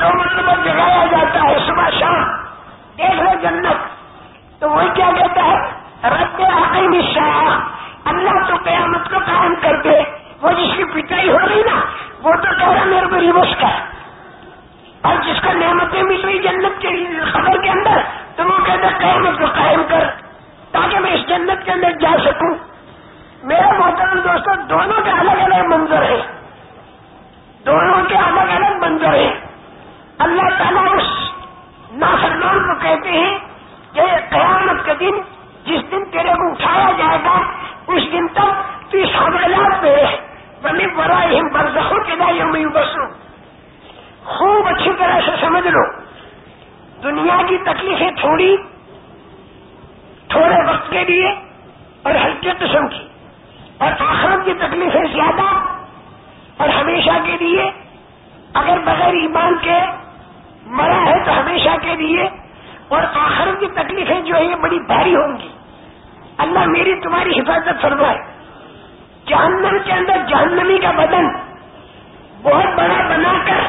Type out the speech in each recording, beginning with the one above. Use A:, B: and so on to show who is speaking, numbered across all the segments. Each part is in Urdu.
A: دو جگایا جاتا ہے، صبح شام۔ دیکھ لو جنت۔ تو وہ کیا کہتا ہے؟ رب عقیم شاہ اللہ تو قیامت کو قائم کر دے۔ وہ جس کی پٹائی ہو رہی نا، وہ تو کہہ رہا میرے کو ریوس کا اور جس کا نعمتیں مل رہی جنت کے خبر کے اندر، تو وہ کہتا قیامت کو قائم کر۔ تاکہ میں اس جنت کے اندر جا سکوں۔ میرا محترم دوستوں دونوں کے الگ الگ منظر ہیں۔ دونوں کے الگ الگ منظر ہیں۔ تعالیٰ اس نافرمان کو کہتے ہیں کہ قیامت کے دن جس دن تیرے کو اٹھایا جائے گا، اس دن تک تو اس حوالات میں بنے برا ہم برزخوں کے دائیں میں بسوں خوب اچھی طرح سے سمجھ لو، دنیا کی تکلیفیں تھوڑی، تھوڑے وقت کے لیے اور ہلکے قسم کی۔ اور آخرت کی تکلیفیں زیادہ اور ہمیشہ کے لیے اگر بغیر ایمان کے مرا ہے تو ہمیشہ کے لیے اور آخرت کی تکلیفیں جو ہے یہ بڑی بھاری ہوں گی۔ اللہ میری تمہاری حفاظت فرمائے۔ جہنم کے اندر جہنمی کا بدن بہت بڑا بنا کر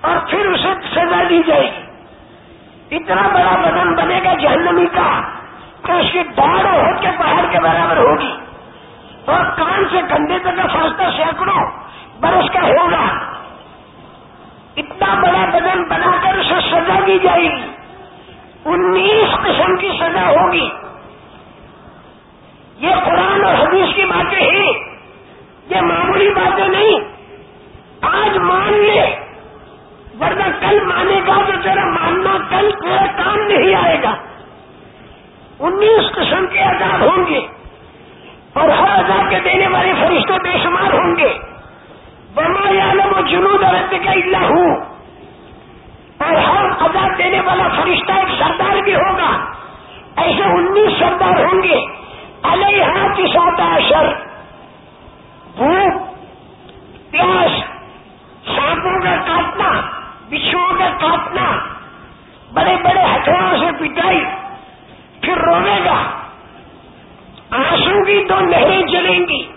A: اور پھر اسے سزا دی جائے گی۔ اتنا بڑا بدن بنے گا جہنمی کا کہ اس کی داڑ ہو کے پہاڑ کے برابر ہوگی۔ اور کان سے کندھے تک کا فاصلہ سینکڑوں برس کا ہوگا۔ بڑا بدن بنا کر اسے سزا دی جائے گی۔ انیس قسم کی سزا ہوگی۔ یہ قرآن اور حدیث کی باتیں ہیں۔ یہ معمولی باتیں نہیں۔ آج مان لے۔ ورنہ کل مانے گا تو تیرا ماننا کل تیرا کام نہیں آئے گا۔ انیس قسم کے عذاب ہوں گے۔ اور ہر عذاب کے دینے والے فرشتے بے شمار ہوں گے۔ بما عالم و جنوب عرب کا اللہ ہوں اور ہر عذاب دینے والا فرشتہ ایک سردار بھی ہوگا۔ ایسے انیس سردار ہوں گے۔ علیہ کی سات بھوک پیاس، سانپوں کا کاٹنا، بچھوؤں کا کاٹنا، بڑے بڑے ہتھیاروں سے پٹائی، پھر رونے گا۔ آنسو کی دو نہریں چلیں گی۔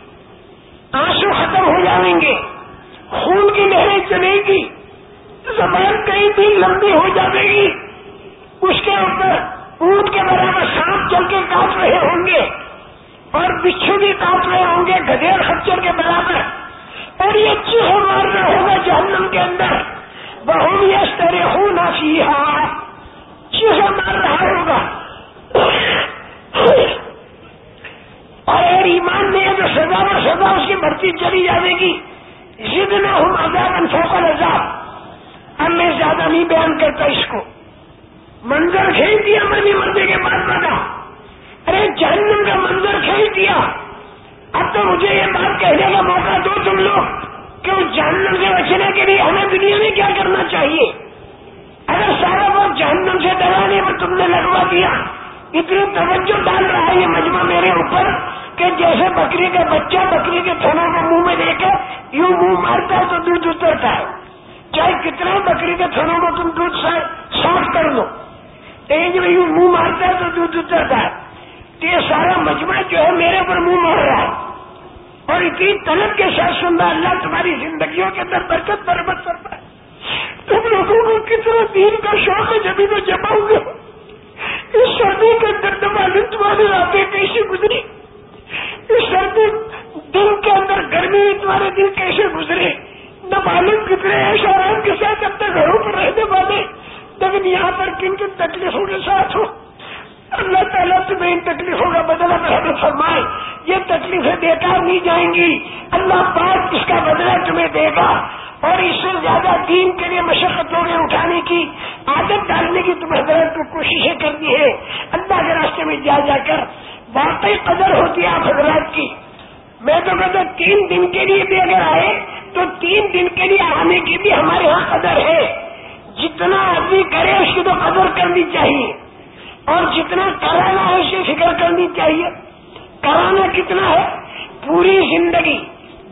A: آنسو ختم ہو جائیں گے۔ خون کی نہریں چلیں گی۔ زبان کئی دن لمبی ہو جائے گی۔ اس کے اوپر اونٹ کے برابر سانپ چل کے کاٹ رہے ہوں گے اور بچھو بھی کاٹ رہے ہوں گے گدیر خچر کے برابر۔ اور یہ چیخ مار ہوگا جہنم کے اندر۔ بہت یس ترے خون آسی چیخ مار رہا ہوگا۔ اور اگر ایمان میں جو سزا و سزا اس کی بھرتی چلی جائے گی۔ ضد نہ ہوں آزاد انفوکل عذاب اب میں زیادہ نہیں بیان کرتا اس کو۔ منظر کھینچ دیا میں نے مرنے کے بعد بنا ارے جہنم کا منظر کھینچ دیا۔ اب تو مجھے یہ بات کہنے کا موقع دو تم لوگ کہ اس جہنم سے بچنے کے لیے ہمیں دنیا میں کیا کرنا چاہیے۔ اگر سارا وقت جہنم سے ڈرانے میں تم نے لگوا دیا، اتنی توجہ ڈال رہا ہے یہ مجمع میرے اوپر کہ جیسے بکری کا بچہ بکری کے تھنوں کو منہ میں دے کے یوں منہ مارتا ہے تو دودھ اترتا ہے۔ چاہے کتنے بکری کے تھنوں کو تم دودھ سے صاف کر لو۔ ایک جو یوں منہ مارتا ہے تو دودھ اترتا ہے۔ تو یہ سارا مجمع جو ہے میرے اوپر منہ مار رہا ہے۔ اور اتنی طلب کے ساتھ سن رہا اللہ تمہاری زندگیوں کے اندر برکت بربت کرتا ہے۔ تم لوگوں کو کتنا دین کا شوق ہے جبھی تو جمع ہوگا اس سردی کے اندر معلوم تمہاری راتیں کیسے گزری؟ اس سردی دن کے اندر گرمی تمہارے دن کیسے گزرے نہ معلوم کتنے ایسے آرام کے ساتھ اپنے گھروں پر رہنے والے، لیکن یہاں پر کن کن تکلیفوں کے ساتھ ہو اللہ تعالیٰ تمہیں ان تکلیفوں کا بدلا محبت فرمائے۔ یہ تکلیفیں بیکار نہیں جائیں گی۔ اللہ پاک اس کا بدلہ تمہیں دے گا۔ اور اس سے زیادہ دین کے لیے مشقتوں میں اٹھانے کی، عادت ڈالنے کی تم حضرت کو کوششیں کرنی ہے اللہ کے راستے میں جا جا کر واقعی قدر ہوتی ہے آپ حضرات کی۔ میں تو کہتا تین دن کے لیے بھی اگر آئے تو تین دن کے لیے آنے کی بھی ہمارے یہاں قدر ہے۔ جتنا آدمی کرے اس کی تو قدر کرنی چاہیے۔ اور جتنا کرانا ہے اسے فکر کرنی چاہیے۔ کرانا کتنا ہے؟ پوری زندگی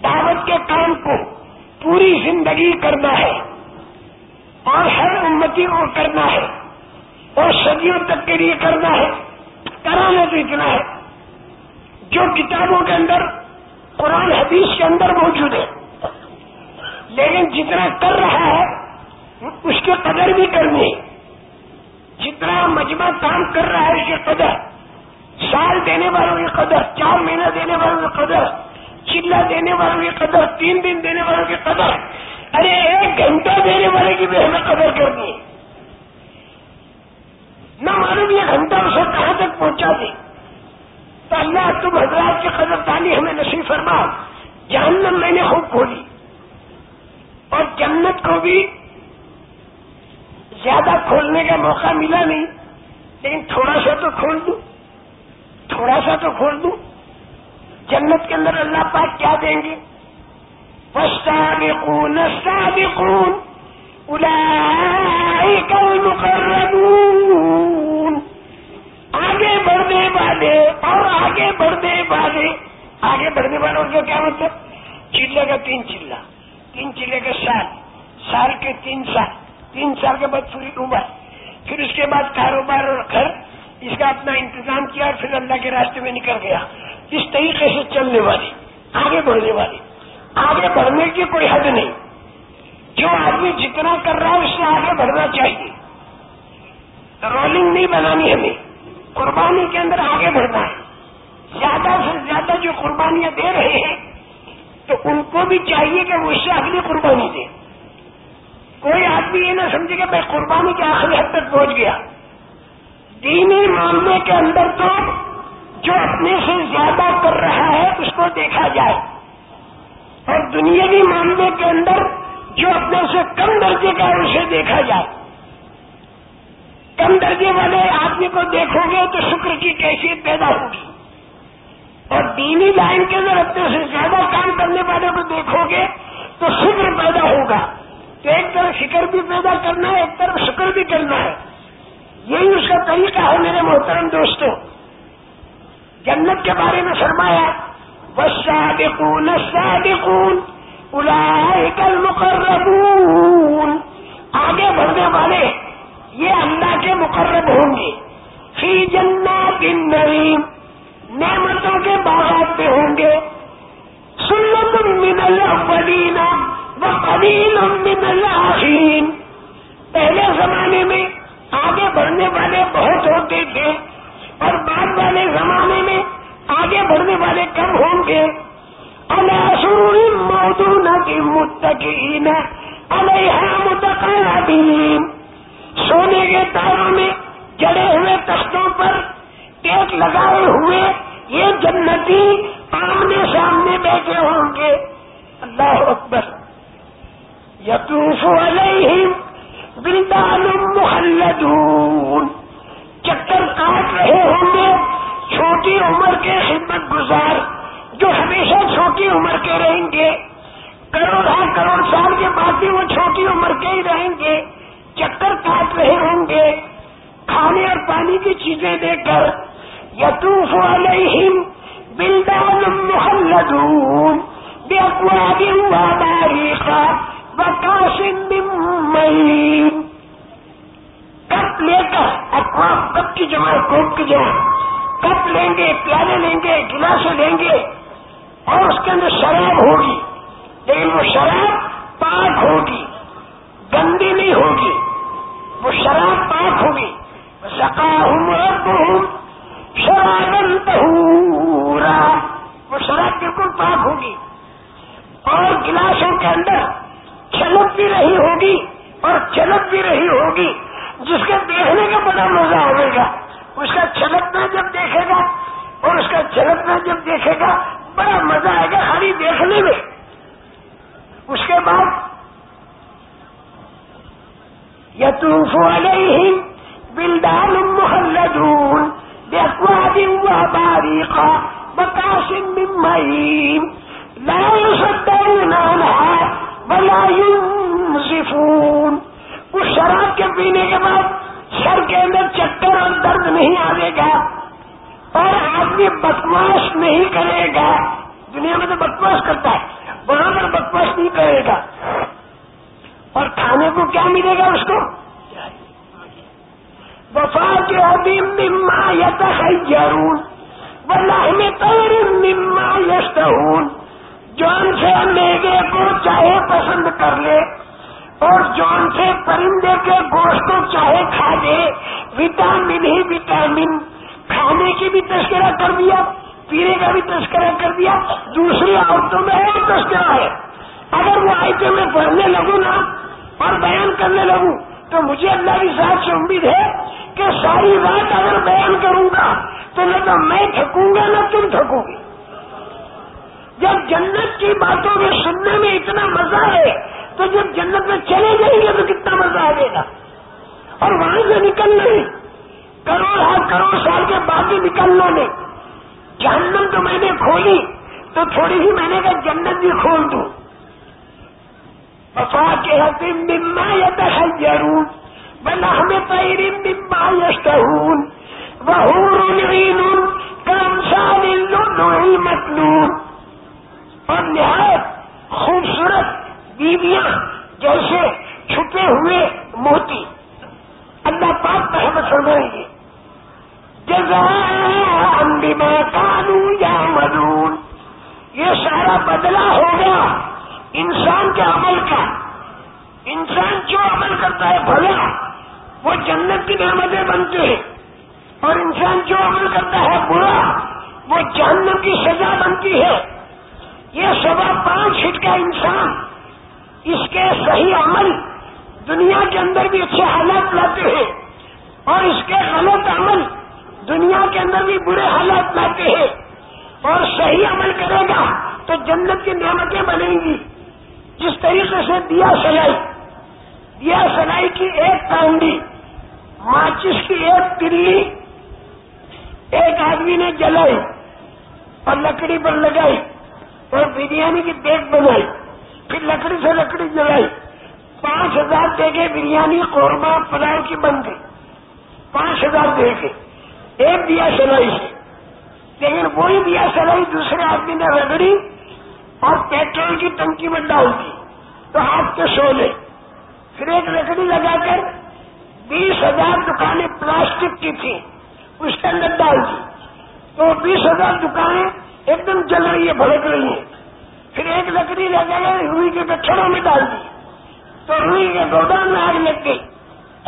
A: دعوت کے کام کو پوری زندگی کرنا ہے۔ اور ہر امتی کو کرنا ہے۔ اور صدیوں تک کے لیے کرنا ہے۔ کرانا تو اتنا ہے۔ جو کتابوں کے اندر قرآن حدیث کے اندر موجود ہے۔ لیکن جتنا کر رہا ہے، اس کی قدر بھی کرنی جتنا مجمع کام کر رہا ہے، اس کی قدر۔ سال دینے والوں کی قدر، چار مہینہ دینے والوں کی قدر چلا دینے والوں کی قدر، تین دن دینے والوں کی قدر۔ ارے، ایک گھنٹہ دینے والے کی بھی ہمیں قدر کرنی ہے۔ نہ معلوم یہ گھنٹہ اسے کہاں تک پہنچا دے۔ تو اللہ تم حضرات کی قدر تانی ہمیں نصیب فرما۔ جہنم میں نے خوب کھولی۔ اور جنت کو بھی زیادہ کھولنے کا موقع ملا نہیں، لیکن تھوڑا سا تو کھول دوں، تھوڑا سا تو کھول دوں۔ جنت کے اندر اللہ پاک کیا دیں گے؟ فالسابقون السابقون، أولئك المقربون۔ آگے بڑھنے والے اور آگے بڑھنے والے، آگے بڑھنے والوں کا کیا مطلب؟ چلے کا تین چلا تین چلے کا سال سال کے تین سال تین سال کے بعد پوری عمر پھر اس کے بعد کاروبار اور گھر، اس کا اپنا انتظام کیا اور پھر اللہ کے راستے میں نکل گیا۔ اس طریقے سے چلنے والی، آگے بڑھنے والی۔ آگے بڑھنے کی کوئی حد نہیں۔ جو آدمی جتنا کر رہا ہے، اس سے آگے بڑھنا چاہیے۔ رولنگ نہیں بنانی ہمیں۔ قربانی کے اندر آگے بڑھنا ہے۔ زیادہ سے زیادہ جو قربانیاں دے رہے ہیں تو ان کو بھی چاہیے کہ وہ اس سے اگلی قربانی دے۔ کوئی آدمی یہ نہ سمجھے کہ میں قربانی کے آخری حد تک پہنچ گیا۔ دینی معاملے کے اندر تو جو اپنے سے زیادہ کر رہا ہے، اس کو دیکھا جائے۔ اور دنیاوی معاملے کے اندر جو اپنے سے کم درجے کا ہے، اسے دیکھا جائے۔ کم درجے والے آدمی کو دیکھو گے تو شکر کی کیفیت پیدا ہوگی۔ اور دینی لائن کے اندر اپنے سے زیادہ کام کرنے والے کو دیکھو گے تو شکر پیدا ہوگا تو ایک طرف فکر بھی پیدا کرنا ہے، ایک طرف شکر بھی کرنا ہے۔ یہی اس کا طریقہ ہے میرے محترم دوستوں جنت کے بارے میں فرمایا، والسابقون السابقون اولئك المقربون۔ آگے بڑھنے والے یہ اللہ کے مقرب ہوں گے۔ فی جنات النعیم نعمتوں کے باغات پہ ہوں گے۔ سنت من الاولین وقلیل من الاخرین پہلے زمانے میں آگے بڑھنے والے بہت ہوتے تھے اور بعد والے زمانے میں آگے بڑھنے والے کم ہوں گے۔ سرور موضوع کی متقین علیہ متقابین سونے کے تاروں میں جڑے ہوئے تختوں پر ٹیک لگائے ہوئے یہ جنتی آمنے سامنے بیٹھے ہوں گے۔ اللہ اکبر۔ یتوف علیہم بلدان محلدون چکر کاٹ رہے ہوں گے چھوٹی عمر کے خدمت گزار جو ہمیشہ چھوٹی عمر کے رہیں گے۔ کروڑ کروڑ سال کے بعد بھی وہ چھوٹی عمر کے ہی رہیں گے۔ چکر کاٹ رہے ہوں گے۔ کھانے اور پانی کی چیزیں دے کر یتوف علیہم بلدان محلدون بے اقواب و وکاشن مین کپ لے کر اقوام کپ کی جمع کوپ کی جمع. کپ لیں گے، پیالے لیں گے گلاسیں لیں گے اور اس کے اندر شراب ہوگی۔ لیکن وہ شراب پاک ہوگی، گندی نہیں ہوگی۔ وہ شراب پاک ہوگی۔ سکا ہوں شراب وہ شراب بالکل پاک ہوگی اور گلاسوں کے اندر چھلک بھی رہی ہوگی اور چلک بھی رہی ہوگی، جس کے دیکھنے کا بڑا مزہ ہوئے گا۔ اس کا چھلکنا جب دیکھے گا اور اس کا چھلکنا جب دیکھے گا، بڑا مزہ آئے گا خالی دیکھنے میں۔ اس کے بعد یتوف علیہم بلدان محلدون بأكواب وباريقا بكاس من معين لا يصدرون عنها ولا ينزفون. اس شراب کے پینے کے بعد سر کے اندر چکر اور درد نہیں آئے گا، اور آدمی بکواس نہیں کرے گا۔ دنیا میں تو بکواس کرتا ہے وہاں پر بکواس نہیں کرے گا۔ اور کھانے کو کیا ملے گا اس کو؟ وفا کے ابھی مما یت ضرور ورنہ ہمیں تور مما یست جان سے میگے کو چاہے پسند کر لے، اور جون سے پرندے کے گوشت کو چاہے کھا دے۔ وٹامن ہی وٹامن، کھانے کی بھی تذکرہ کر دیا، پینے کا بھی تذکرہ کر دیا، دوسری عورتوں میں اور تذکرہ ہے۔ اگر وہ آئٹے میں پڑھنے لگوں نا، اور بیان کرنے لگوں تو مجھے اللہ کی ساتھ سے امید ہے کہ ساری رات اگر بیان کروں گا تو نہ تو میں تھکوں گا نہ تم تھکو گی جب جنت کی باتوں میں سننے میں اتنا مزہ ہے تو جب جنت میں چلے جائیں گے تو کتنا مزہ آئے گا۔ اور وہاں سے نکلنا ہی کروڑ ہر کروڑ سال کے بعد ہی نکلنا نہیں۔ جہنم تو میں نے کھولی، تو تھوڑی ہی میں نے کہا جنت بھی کھول دوں۔ وفا کے حسین بما یا ضرور بنا ہمیں پیرین بما یشتہون وحور کام مطلوب اور نہایت خوبصورت بیویاں جیسے چھپے ہوئے موتی۔ اللہ پاک محمد فرمائیں گے جزا بما کانو یا مدون یہ سارا بدلہ ہوگا انسان کے عمل کا، انسان جو عمل کرتا ہے، بھلا، وہ جنت کی نعمتیں بنتے ہیں۔ اور انسان جو عمل کرتا ہے، برا، وہ جہنم کی سزا بنتی ہے۔ یہ سوا پانچ ہٹ کا انسان اس کے صحیح عمل دنیا کے اندر بھی اچھے حالات لاتے ہیں۔ اور اس کے غلط عمل دنیا کے اندر بھی برے حالات لاتے ہیں۔ اور صحیح عمل کرے گا تو جنت کی نعمتیں بنیں گی۔ جس طریقے سے دیا سلائی دیا سلائی کی ایک کانڈی ماچس کی ایک تلی ایک آدمی نے جلائی، اور لکڑی پر لگائی، اور بریانی کی دیکھ بنائی، پھر لکڑی سے لکڑی جلائی۔ پانچ ہزار دے کے بریانی قورمہ پلاؤ کی بن گئی۔ پانچ ہزار دے کے۔ ایک دیا سلائی سے۔ لیکن وہی دیا سلائی دوسرے آدمی نے رگڑی اور پیٹرول کی ٹنکی میں ڈال دی تو ہاتھ کے سولے پھر ایک لکڑی لگا کر بیس ہزار دکانیں پلاسٹک کی تھی اس کے اندر ڈال دی۔ تو بیس ہزار دکانیں ایک دم جل رہی ہے بھڑک رہی ہیں۔ پھر ایک لکڑی لگا کر روئی کے گٹھڑوں میں ڈال دی۔ تو روئی کے گودان میں آگ لگ گئی۔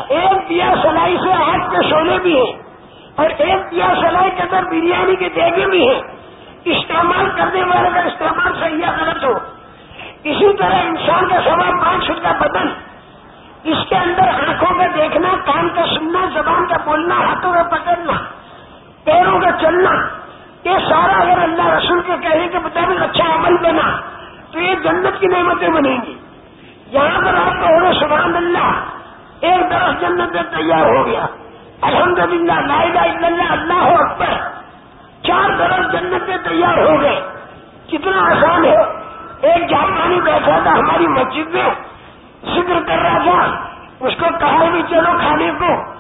A: ایک دیا سلائی سے ہاتھ کے سولے بھی ہیں اور ایک دیا سلائی کے اندر بریانی کے دیگے بھی ہیں۔ استعمال کرنے والے کا استعمال صحیح یا غلط ہو۔ اسی طرح انسان کا سوا پانچ فٹ کا بدن، اس کے اندر آنکھوں کا دیکھنا، کان کا سننا، زبان کا بولنا، ہاتھوں کا پکڑنا، پیروں کا چلنا، یہ سارا اگر اللہ رسول کے کہنے کے مطابق اچھا عمل بنا، تو یہ جنت کی نعمتیں بنیں گی۔ یہاں پر آپ کا ہونا سبحان اللہ، ایک درخت جنت میں تیار ہو گیا۔ الحمد للہ اللہ اللہ اکبر۔ چار درخت جنت میں تیار ہو گئے۔ کتنا آسان ہے۔ ایک جاپانی بیٹھا تھا ہماری مسجد میں۔ ذکر کر رہا تھا۔ اس کو کہا بھی چلو کھانے کو۔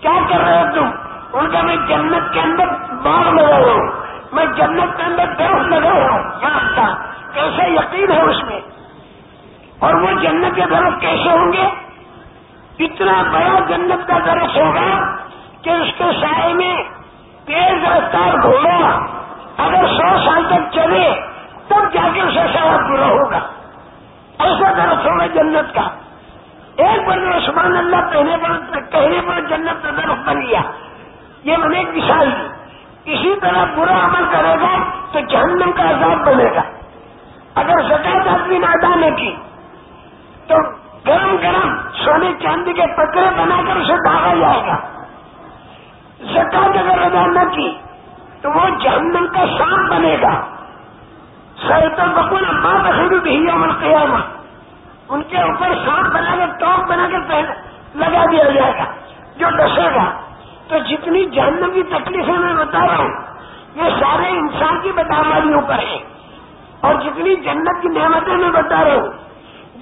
A: کیا کر رہے ہو تم؟ ان کا میں جنت کے اندر باغ لگا ہوا ہوں۔ میں جنت کے اندر درخت لگا ہوا ہوں۔ کا کیسے یقین ہے اس میں؟ اور وہ جنت کے درخت کیسے ہوں گے؟ اتنا بڑا جنت کا درخت ہوگا کہ اس کے سائے میں تیز رفتار گھوڑا۔ اگر سو سال تک چلے، تب جا کے اسے سارا پورا ہوگا۔ ایسا درخت ہوگا جنت کا۔ ایک بار عثمان اللہ کہنے پر کہنے پر جنت کا درخت بن گیا۔ یہ میں نے ایک مثال دی۔ اسی طرح برا عمل کرے گا تو جہنم کا عذاب بنے گا۔ اگر زکات آدمی نہ ادا کی، تو گرم گرم سونے چاندی کے پکڑے بنا کر اسے ڈالا جائے گا۔ زکات اگر ادا نہ کی تو وہ جہنم کا سام بنے گا۔ سر بکول ماں بخیر بھی عمل قیامہ ان کے اوپر سانپ بنا کر ٹاپ بنا کر لگا دیا جائے گا، جو ڈسے گا۔ تو جتنی جہنم کی تکلیفیں میں بتا رہا ہوں، یہ سارے انسان کی بداماریوں پر ہیں۔ اور جتنی جنت کی نعمتیں میں بتا رہا ہوں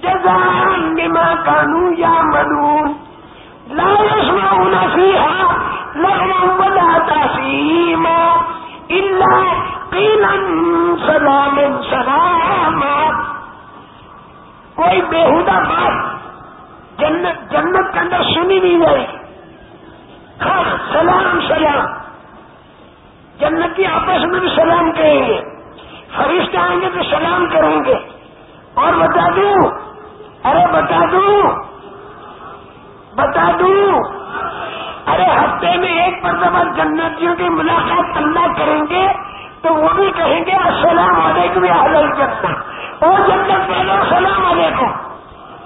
A: جزان بما کانو یا ملون لا يسمعون فيها لغوا ولا تأثيما إلا قيلا سلام سلاما. کوئی بےحدہ بات جنت جنت کے اندر سنی نہیں جائے. گی ہاں سلام. سلام جنتی آپس میں بھی سلام کہیں گے. فرشتے آئیں گے تو سلام کریں گے. اور بتا دوں، ارے بتا دوں بتا دوں۔ ارے، ہفتے میں ایک مرتبہ جنتیوں کی ملاقات اللہ کریں گے، تو وہ بھی کہیں گے، السلام علیکم یا حل جنت اور جنت پہلے السلام علیکم۔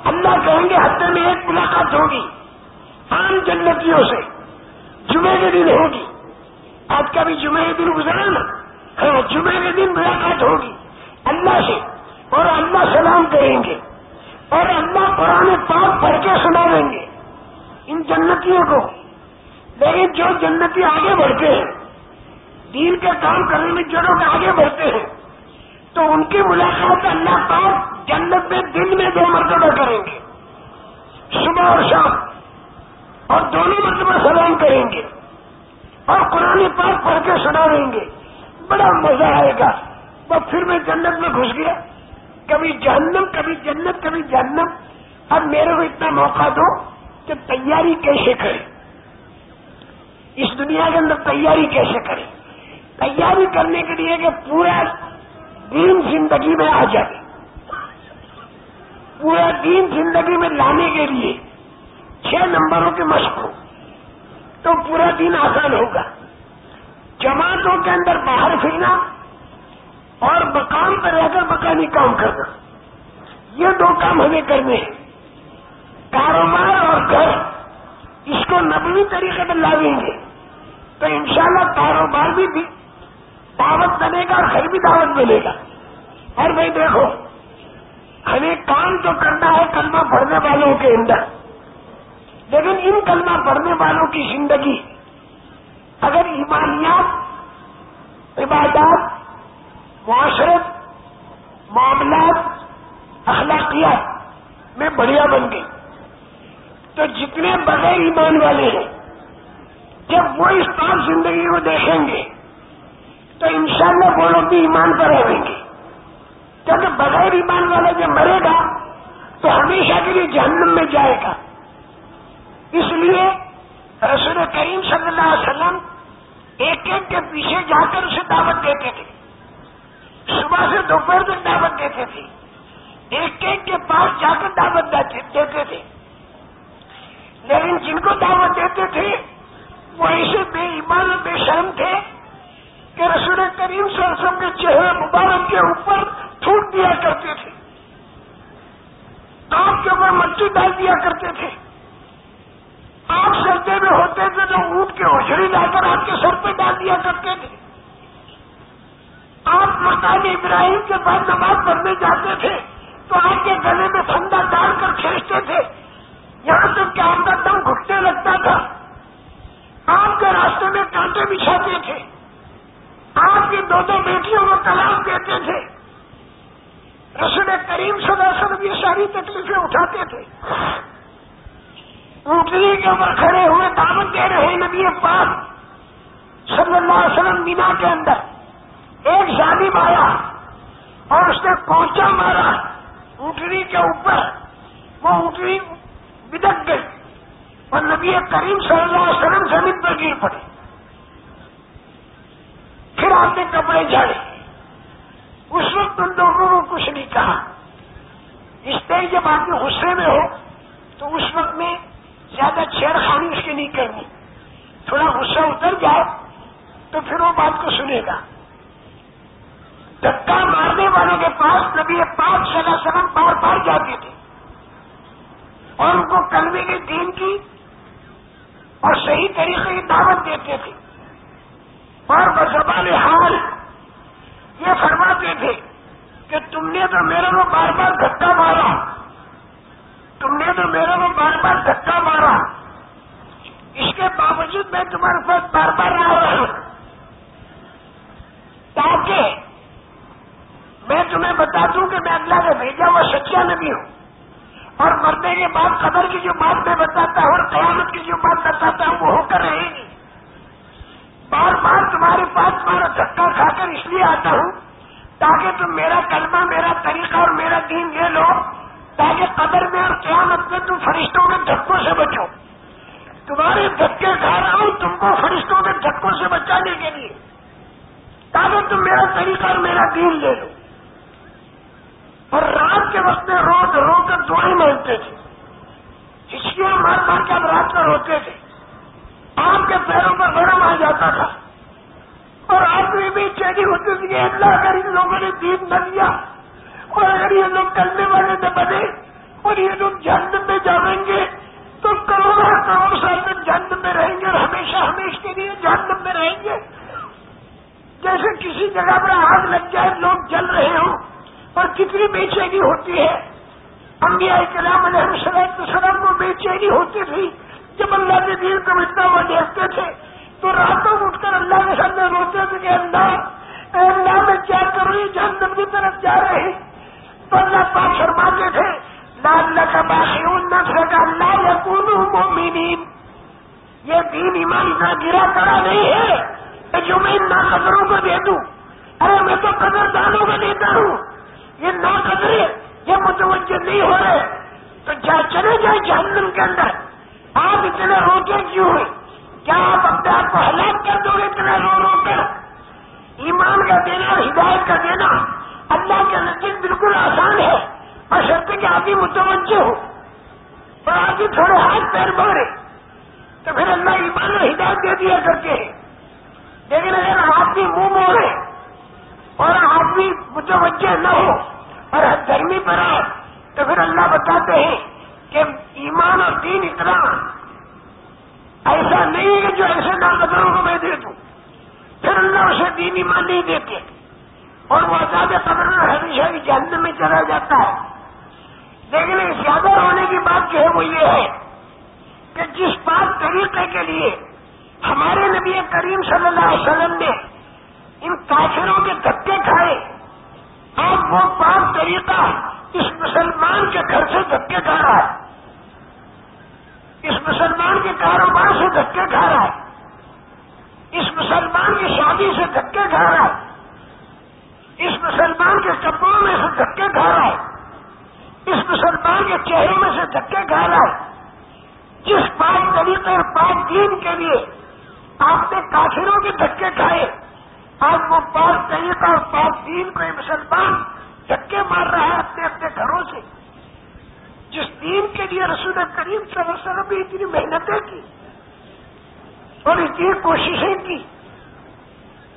A: اللہ کہیں گے، ہفتے میں ایک ملاقات ہوگی، عام جنتیوں سے، جمعے کے دن ہوگی۔ آج کا بھی جمعے کے دن گزرا نا۔ ہاں جمعے کے دن ملاقات ہوگی، اللہ سے۔ اور اللہ سلام کریں گے۔ اور اللہ پرانے پاک پڑھ کے سنا دیں گے۔ ان جنتیوں کو۔ لیکن جو جنتی آگے بڑھتے ہیں، دین کا کام کرنے میں جو لوگ آگے بڑھتے ہیں، تو ان کی ملاقات اللہ پاک جنت میں دن میں دو مرتبہ کریں گے۔ صبح اور شام، اور دونوں مرتبہ سلام کریں گے۔ اور قرآن پاک پڑھ کے سنا دیں گے۔ بڑا مزہ آئے گا۔ تو پھر میں جنت میں گھس گیا۔ کبھی جہنم، کبھی جنت، کبھی جہنم۔ اب میرے کو اتنا موقع دو۔ کہ تیاری کیسے کرے اس دنیا کے اندر تیاری کیسے کرے تیاری کرنے کے لیے کہ پورا دین زندگی میں آ جائے۔ پورا دین زندگی میں لانے کے لیے چھ نمبروں کے مشق ہو تو پورا دن آسان ہوگا۔ جماعتوں کے اندر باہر پھرنا اور مقام پر رہ کر مکانی کام کرنا، یہ دو کام ہمیں کرنے ہیں۔ کاروبار اور گھر اس کو نبوی طریقے پر لاگیں گے تو انشاءاللہ کاروبار بھی دعوت بنے گا اور گھر بھی دعوت ملے گا۔ اور بھائی دیکھو ہمیں کام تو کرنا ہے کلمہ پڑھنے والوں کے اندر۔ لیکن ان کلمہ پڑھنے والوں کی زندگی، اگر ایمانیات، عبادات، معاشرت، معاملات، اخلاقیات میں بڑھیا بن گئی۔ تو جتنے بغیر ایمان والے ہیں، جب وہ اس پاک زندگی کو دیکھیں گے، تو انشاءاللہ وہ لوگ بھی ایمان پر رہیں گے۔ کیونکہ بغیر ایمان والا جب مرے گا، تو ہمیشہ کے لیے جہنم میں جائے گا۔ اس لیے رسول کریم صلی اللہ علیہ وسلم ایک ایک کے پیچھے جا کر اسے دعوت دیتے تھے۔ صبح سے دوپہر تک دعوت دیتے تھے۔ ایک ایک کے پاس جا کر دعوت دیتے تھے۔ لیکن جن کو دعوت دیتے تھے، وہ ایسے بے ایمان بے شرم تھے کہ رسول کریم صلی اللہ علیہ وسلم کے چہرے مبارک کے اوپر تھوٹ دیا کرتے تھے۔ آپ کے اوپر مٹی ڈال دیا کرتے تھے۔ آپ سردے میں ہوتے تھے تو اونٹ کے ہوشری لا کر آپ کے سر پہ ڈال دیا کرتے تھے۔ آپ مکان ابراہیم کے بعد نماز پڑھنے جاتے تھے تو آپ کے گلے میں ٹھنڈا ڈال کر کھینچتے تھے۔ یہاں تک کہ آپ کا دم گھٹنے لگتا تھا۔ آپ کے راستے میں کانٹے بچھاتے تھے۔ آپ کی دو دو بیٹیوں کو کلام دیتے تھے۔ رسول کریم صلی اللہ علیہ وسلم یہ ساری تکلیفیں اٹھاتے تھے۔ اونٹنی کے اوپر کھڑے ہوئے دعوت دے رہے نبی پاک صلی اللہ علیہ وسلم مینا کے اندر۔ ایک ظالم آیا اور اس نے پہنچا مارا۔ اونٹنی کے اوپر وہ اونٹنی بدک گئی اور نبی کریم صلی اللہ علیہ وسلم زمین پر گر پڑے پھر آپ نے کپڑے جھاڑے۔ اس وقت ان لوگوں کو کچھ نہیں کہا۔ اس طرح جب آپ غصے میں ہو، تو اس وقت میں زیادہ چھیڑ خانی اس کی نہیں کرنی تھوڑا غصہ اتر جائے تو پھر وہ بات کو سنے گا۔ دھکا مارنے والوں کے پاس نبی پاک صلی اللہ علیہ وسلم بار بار جاتے تھے۔ اور ان کو کلمے کے دین کی اور صحیح طریقے کی دعوت دیتے تھے۔ اور بزبان حال یہ فرماتے تھے کہ تم نے تو میرے کو بار بار دھکا مارا۔ تم نے تو میرے کو بار بار دھکا مارا۔ اس کے باوجود میں تمہارے پاس بار بار آ رہا ہوں۔ تاکہ میں تمہیں بتا دوں کہ میں اللہ نے بھیجا ہوا سچا نبی ہوں۔ اور مرنے کے بعد قبر کی جو بات میں بتاتا ہوں اور قیامت کی جو بات بتاتا ہوں وہ ہو کر رہے گی۔ بار بار تمہارے پاس تمہارا دھکا کھا کر اس لیے آتا ہوں تاکہ تم میرا کلمہ، میرا طریقہ اور میرا دین لے لو، تاکہ قبر میں اور قیامت میں تم فرشتوں کے دھکوں سے بچو۔ تمہارے دھکے کھا رہا ہوں تم کو فرشتوں کے دھکوں سے بچانے کے لیے۔ تاکہ تم میرا طریقہ اور میرا دین لے لو۔ کے وقت میں رو رو کر دعائیں مانگتے تھے۔ ہچکیاں مار مار کے اب رات میں روتے تھے آپ کے پیروں پر گرم آ جاتا تھا۔ اور آپ بھی چیری ہوتی تھی اللہ اگر ان لوگوں نے دین نہ دیا اور اگر یہ لوگ کرنے والے نہ بنے، اور یہ لوگ جہنم میں جانیں گے، تو کروڑوں کروڑ سال تک جہنم میں رہیں گے اور ہمیشہ ہمیشہ کے لیے جہنم میں رہیں گے۔ جیسے کسی جگہ پر آگ لگ جائے، لوگ جل رہے ہوں اور کتنی بے چینی ہوتی ہے؟ انبیاء کرام علیہ السلام کو بے چینی ہوتی تھی۔ جب اللہ کے دین کو مٹنا ہوا دیکھتے تھے تو راتوں اٹھ کر اللہ کے سامنے روتے تھے کہ اللہ، اے اللہ، میں کیا کروں یہ جہنم کی طرف جا رہے ہیں۔ تو اللہ پاک فرماتے تھے لال کا باقی نسل کا اللہ یقون مومنین۔ یہ دین ایمان کا گرا کرا نہیں ہے۔ کہ جو میں ان ناقدروں کو دے دوں۔ ارے، میں تو قدر دانوں کو دیتا ہوں۔ یہ نا قدرے یہ متوجہ نہیں ہو رہے تو جا چلے جائے جہنم کے اندر۔ آپ اتنے روکے کیوں ہیں؟ کیا آپ اپنے آپ کو ہلاک کر دو گے اتنا رو رو کر؟ ایمان کا دینا اور ہدایت کا دینا اللہ کے نزدیک بالکل آسان ہے۔ اور شرط کہ آپ ہی متوجہ ہو۔ اور آپ ہی تھوڑے ہاتھ پیر مارے تو پھر اللہ ایمان اور ہدایت دے دیا کرتے ہیں۔ لیکن اگر آپ بھی منہ موڑے اور آپ بھی متوجہ نہ ہو اور گرمی پر آئے تو پھر اللہ بتاتے ہیں کہ ایمان اور دین اتنا ایسا نہیں ہے جو ایسے ناقدروں کو میں دے دوں۔ پھر اللہ اسے دین ایمان نہیں دیتے۔ اور وہ آزاد قبر ہمیشہ بھی جہنم میں چلا جاتا ہے۔ لیکن زیادہ ہونے کی بات جو ہے وہ یہ ہے کہ جس بات طریقے کے لیے ہمارے نبی کریم صلی اللہ علیہ وسلم نے ان کافروں کے دھکے کھائے اب وہ پاک طریقہ اس مسلمان کے گھر سے دھکے کھا رہا ہے۔ اس مسلمان کے کاروبار سے دھکے کھا رہا ہے۔ اس مسلمان کی شادی سے دھکے کھا رہا ہے۔ اس مسلمان کے کپڑوں میں سے دھکے کھا رہا ہے۔ اس مسلمان کے چہرے میں سے دھکے کھا رہا ہے۔ جس پاک طریقے اور پاک دین کے لیے آپ نے کافروں کے دھکے کھائے آج وہ پاک طریقہ اور پاک دین کو یہ مسلمان دھکے مار رہا ہے اپنے اپنے گھروں سے۔ جس دین کے لیے رسول کریم صلی اللہ علیہ وسلم نے اتنی محنتیں کی اور اتنی کوششیں کی،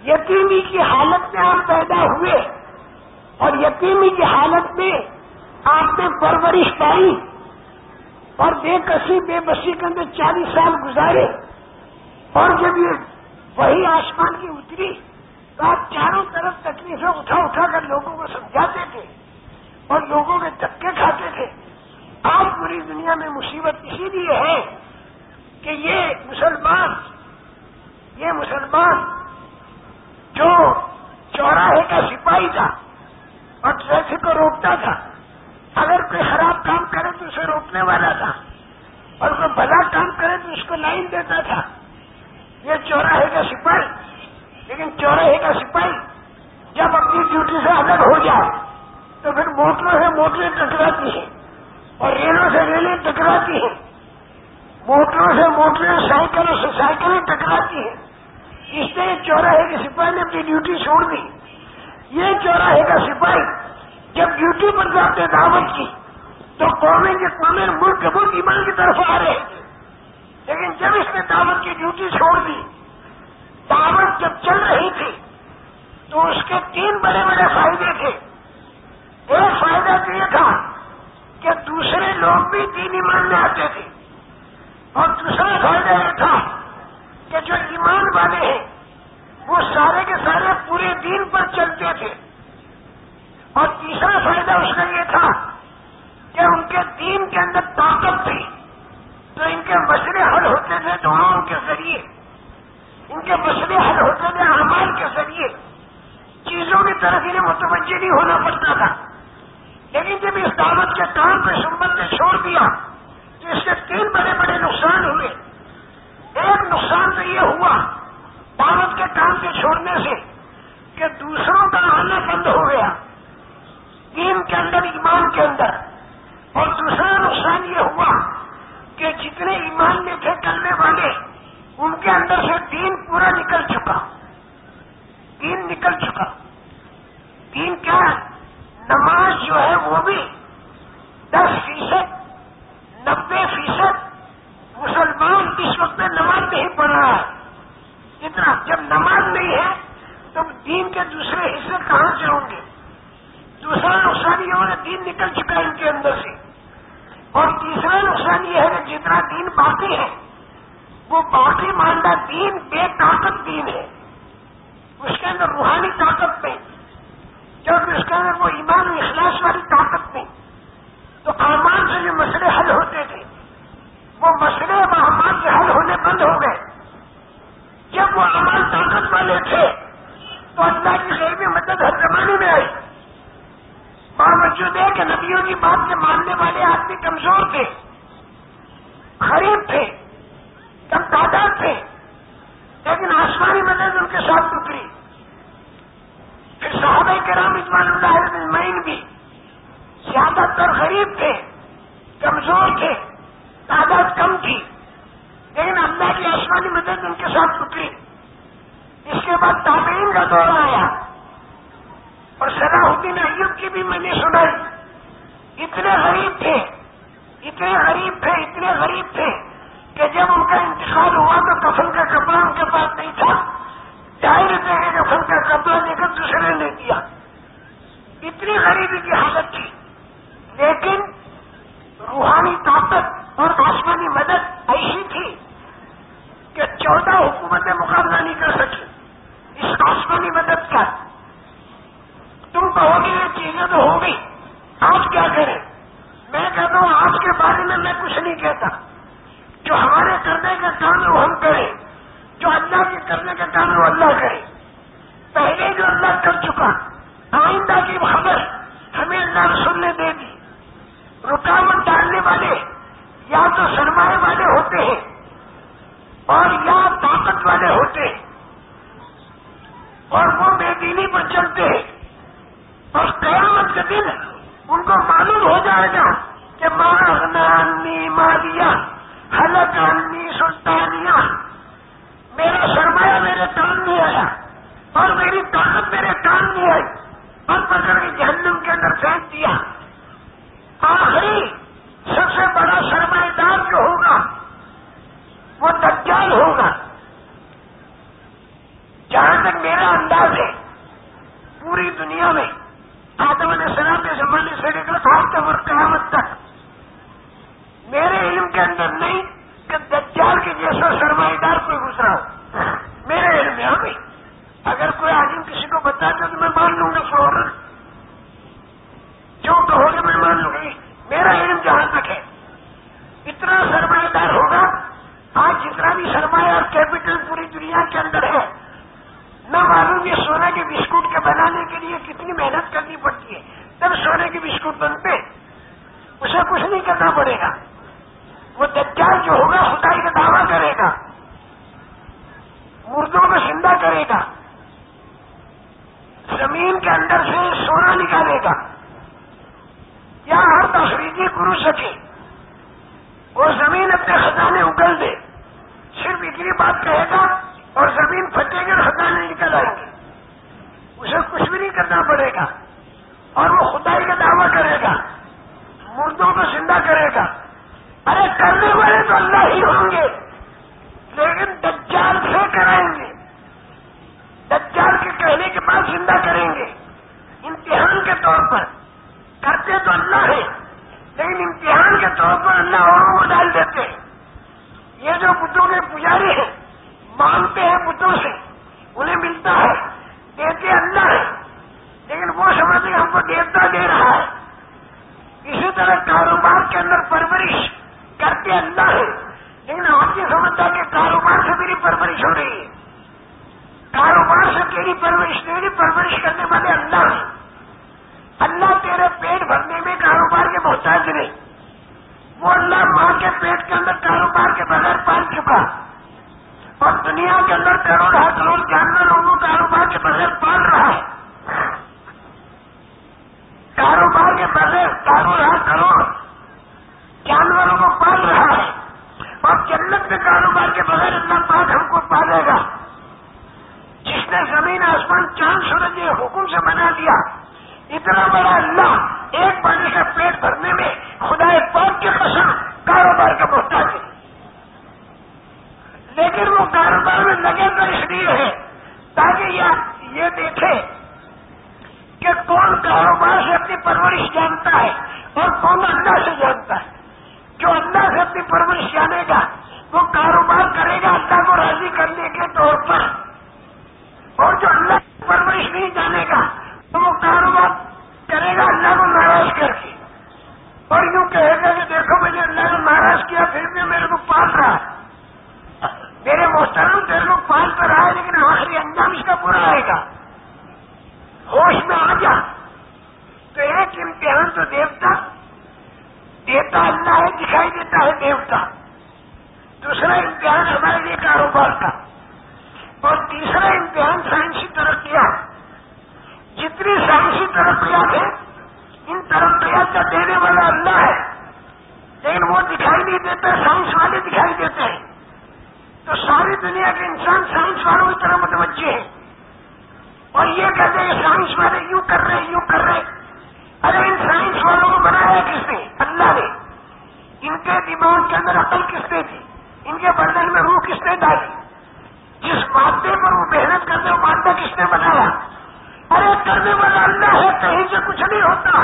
A: یتیمی کی حالت میں آپ پیدا ہوئے اور یتیمی کی حالت میں آپ نے پرورش پائی اور بے کسی، بے بسی کے اندر چالیس سال گزارے اور جب یہ وہی آسمان کی اتری آپ چاروں طرف تکلیفیں اٹھا اٹھا کر لوگوں کو سمجھاتے تھے اور لوگوں کے دھکے کھاتے تھے۔ آج پوری دنیا میں مصیبت اسی لیے ہے کہ یہ مسلمان یہ مسلمان جو چوراہے کا سپاہی تھا اور ٹریفک کو روکتا تھا، اگر کوئی خراب کام کرے تو اسے روکنے والا تھا، اور کوئی بھلا کام کرے تو اس کو لائن دیتا تھا۔ یہ چوراہے کا سپاہی لیکن چوراہے کا سپاہی جب اپنی ڈیوٹی سے الگ ہو جائے، تو پھر موٹروں سے موٹریں ٹکراتی ہیں اور ریلوں سے ریلیں ٹکراتی ہیں۔ موٹروں سے موٹریں سائیکلوں سے سائیکلیں ٹکراتی ہیں۔ اس نے چوراہے کے سپاہی نے اپنی ڈیوٹی چھوڑ دی۔ یہ چوراہے کا سپاہی جب ڈیوٹی پر جاتے دعوت کی، تو قومی کے قومی ملک ملک ایمان کی طرف آ رہے لیکن جب اس نے دعوت کی ڈیوٹی چھوڑ دی دعوت جب چل رہی تھی تو اس کے تین بڑے بڑے فائدے تھے۔ ایک فائدہ تو یہ تھا کہ دوسرے لوگ بھی دین ایمان میں آتے تھے۔ اور دوسرا فائدہ یہ تھا کہ جو ایمان والے ہیں، وہ سارے کے سارے پورے دین پر چلتے تھے۔ اور تیسرا فائدہ اس کا یہ تھا کہ ان کے دین کے اندر طاقت تھی۔ تو ان کے مسئلے حل ہوتے تھے دعاؤں کے ذریعے۔ ان کے مسئلے حل ہوتے تھے اعمال کے ذریعے چیزوں کی طرف انہیں متوجہ نہیں ہونا پڑتا تھا۔ لیکن جب اس دعوت کے کام پہ سمبل نے چھوڑ دیا تو اس کے تین بڑے بڑے نقصان ہوئے۔ ایک نقصان تو یہ ہوا دعوت کے کام کے چھوڑنے سے کہ دوسروں کا آنا بند ہو گیا۔ دین کے اندر، ایمان کے اندر۔ اور دوسرا نقصان یہ ہوا کہ جتنے ایمان میں تھے کرنے والے ان کے اندر سے دین پورا نکل چکا۔ دین نکل چکا۔ دین کیا ہے؟ نماز جو ہے وہ بھی دس فیصد، نبے فیصد مسلمان اس وقت میں نماز نہیں پڑھ رہا ہے۔ اتنا، جب نماز نہیں ہے تو دین کے دوسرے حصے کہاں سے ہوں گے؟ دوسرا نقصان یہ ہوگا دین نکل چکا ہے ان کے اندر سے۔ اور تیسرا نقصان یہ ہے کہ جتنا دین باقی ہے وہ باقی ماندہ دین بے طاقت دین ہے۔ اس کے اندر روحانی طاقت نہیں۔ کیونکہ اس کے اندر وہ ایمان و اخلاص والی طاقت نہیں، تو امان سے جو مسئلے حل ہوتے تھے، وہ مسئلے احمان سے حل ہونے بند ہو گئے۔ جب وہ امان طاقت والے تھے، تو اللہ کی غیبی مدد ہر زمانے میں آئی۔ باوجود ہے کہ نبیوں کی بات کے ماننے والے آدمی کمزور تھے، غریب تھے۔ کم تعداد تھے لیکن آسمانی مدد ان کے ساتھ اتری۔ پھر صحابہ کرام اجمان اللہ علیہ بھی زیادہ تر غریب تھے، کمزور تھے، تعداد کم تھی، لیکن اللہ کی آسمانی مدد ان کے ساتھ اتری۔ اس کے بعد تعلیم کا دور آیا۔ اور صلاح الدین ایوب کی بھی میں نے سنائی۔ اتنے غریب تھے، اتنے غریب تھے، اتنے غریب تھے۔ کہ جب ان کا انتقال ہوا تو کفن کا کپڑا ان کے پاس نہیں تھا۔ ڈھائی روپے کے کفن کا کپڑا لے کر دوسرے نے دیا۔ اتنی غریبی کی حالت تھی۔ لیکن روحانی طاقت اور آسمانی مدد ایسی تھی کہ چودہ حکومتیں مقابلہ نہیں کر سکی اس آسمانی مدد کا تم کہو گے یہ چیزیں تو ہو گئی آج کیا کریں میں کہتا ہوں آج کے بارے میں میں کچھ نہیں کہتا جو ہمارے کرنے کا کام ہے وہ ہم کریں جو اللہ کے کرنے کا کام ہے وہ اللہ کرے پہلے جو اللہ کر چکا آئندہ کی خبر ہمیں اللہ رسول نے دے دی رکاوٹ ڈالنے والے یا تو سرمایہ والے ہوتے ہیں اور یا طاقت والے ہوتے ہیں اور وہ بے دینی پر چلتے ہیں اور قیامت کے دن ان کو معلوم ہو جائے گا کہ مارنی ماریا حلق انی سلطانیہ میرا سرمایہ میرے کام نہیں آیا اور میری طاقت میرے کام نہیں آئی اور پکڑ کے جہنم کے اندر پھینک دیا آخری سب سے بڑا سرمایہ دار جو ہوگا وہ دجال ہوگا جہاں تک میرا انداز ہے پوری دنیا میں آدم نے سلام کے زمانے سے لے کر آج اور قیامت تک میرے علم کے اندر نہیں کہ دجال کے جیسا سرمایہ دار کوئی گزرا ہو میرے علم میں آئی اگر کوئی عالم کسی کو بتا دے تو میں مان لوں گا فوراً جو کہو گے میں مان لوں گی میرا علم جہاں تک ہے اتنا سرمایہ دار ہوگا آج جتنا بھی سرمایہ اور کیپٹل پوری دنیا کے اندر ہے۔ نہ معلوم یہ سونے کے بسکٹ کے بنانے کے لیے کتنی محنت کرنی پڑتی ہے۔ تب سونے کے بسکٹ بنتے۔ اسے کچھ نہیں کرنا پڑے گا۔ وہ دجال جو ہوگا، خدائی کا دعویٰ کرے گا۔ مردوں کو زندہ کرے گا۔ زمین کے اندر سے سونا نکالے گا۔ یا ہر تفریحی گرو سکے۔ وہ زمین اپنے خزانے اگل دے۔ صرف اتنی بات کہے گا اور زمین پھٹے گی اور خزانے نکل آئیں گے اسے کچھ بھی نہیں کرنا پڑے گا۔ اور وہ خدائی کا دعویٰ کرے گا۔ مردوں کو زندہ کرے گا۔ ارے کرنے والے تو اللہ ہی ہوں گے۔ لیکن دجال سے کرائیں گے۔ دجال کے کہنے کے بعد زندہ کریں گے۔ امتحان کے طور پر۔ کرتے تو اللہ ہے لیکن امتحان کے طور پر اللہ اور وہ ڈال دیتے۔ ہیں یہ جو بدھوں کے پجاری ہیں مانگتے ہیں بدھوں سے، انہیں ملتا ہے دیتے اللہ ہے۔ لیکن وہ سمجھتے ہم کو دیوتا دے رہا ہے۔ اسی طرح کاروبار کے اندر پرورش کرتے اللہ ہے۔ لیکن آپ یہ سمجھتا کہ کاروبار سے میری پرورش ہو رہی ہے۔ کاروبار سے تیری پرورش تیری پرورش کرنے والے اللہ ہیں۔ دنیا کے اندر کروڑ کروڑ کو کاروبار کے بغیر پال رہا ہے کاروبار کے بغیر کروڑ کروڑ جانوروں کو پال رہا ہے اور جنت کے کاروبار کے بغیر اللہ پاک ہم کو پالے گا جس نے زمین آسمان چاند سورج حکم سے بنا دیا اتنا بڑا اللہ ایک پانی کا پیٹ بھرنے میں خدا پاک کی قسم کاروبار کا محتاج ہے لیکن وہ کاروبار میں لگے گا اس لیے ہے تاکہ یہ دیکھے کہ کون کاروبار سے اپنی پرورش پرورش جانتا ہے اور کون اللہ سے جانتا ہے جو اللہ سے اپنی پرورش جانے گا وہ کاروبار کرے گا اللہ کو راضی کرنے کے طور پر اور جو اللہ کی پرورش نہیں جانے گا تو وہ کاروبار کرے گا اللہ کو ناراض کر کے اور یوں کہے گا کہ دیکھو میں نے اللہ کو ناراض کیا پھر بھی میرے کو پال رہا ہے میرے محترم تیرے کو پال کر رہا ہے لیکن آخری انجام اس کا برا آئے گا ہوش میں آ جا تو ایک امتحان تو دیوتا دیتا اللہ ہے دکھائی دیتا ہے دیوتا دوسرا امتحان ہمارے لیے کاروبار کا اور تیسرا امتحان سائنسی ترقیاں جتنی سائنسی ترقیات ہیں ان ترقیات کا دینے والا اللہ ہے۔ لیکن وہ دکھائی نہیں دیتے، سائنس والے دکھائی دیتے ہیں۔ تو ساری دنیا کے انسان سائنس والوں کی طرح متوجہ ہیں۔ اور یہ کہتے ہیں، سائنس والے یوں کر رہے یوں کر رہے ارے، ان سائنس والوں کو بنایا کس نے؟ اللہ نے۔ ان کے دماغ کے اندر عقل کس نے تھی؟ ان کے بدن میں روح کس نے ڈالی؟ جس مادے پر وہ محنت کرتے وہ مادہ کس نے بنایا؟ ارے، کرنے والا اللہ ہے، کہیں سے کچھ نہیں ہوتا۔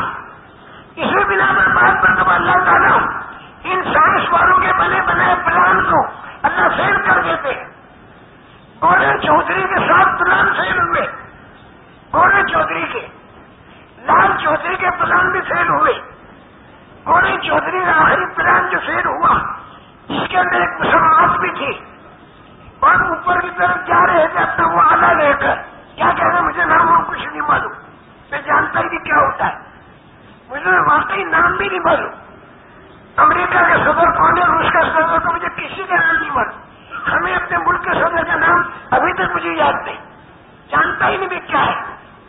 A: اسی بنا میں بات کرتا اللہ تعالیٰ ان سائنس والوں کے بنے بنائے پلان کو اللہ فیل کر دیتے۔ گولڈن چودھری کے ساتھ پلان فیل ہوئے۔ گورے چودھری کے۔ لال چودھری کے پلان بھی فیل ہوئے۔ گورے چودھری کا آخری پلان جو فیل ہوا، اس کے اندر ایک مسلمات بھی تھی۔ اور اوپر کی طرف جا رہے تھے اپنا وہ آلہ لے کر کیا کہہ رہے مجھے نام کچھ نہیں معلوم۔ میں جانتا ہی نہیں کیا ہوتا ہے۔ مجھے واقعی نام بھی نہیں معلوم۔ امریکہ کا صدر کون ہے؟ روس کا صدر کو مجھے کسی کا نام نہیں معلوم۔ ہمیں اپنے ملک کے صدر کا نام ابھی تک مجھے یاد نہیں۔ جانتا ہی نہیں بھی کیا ہے۔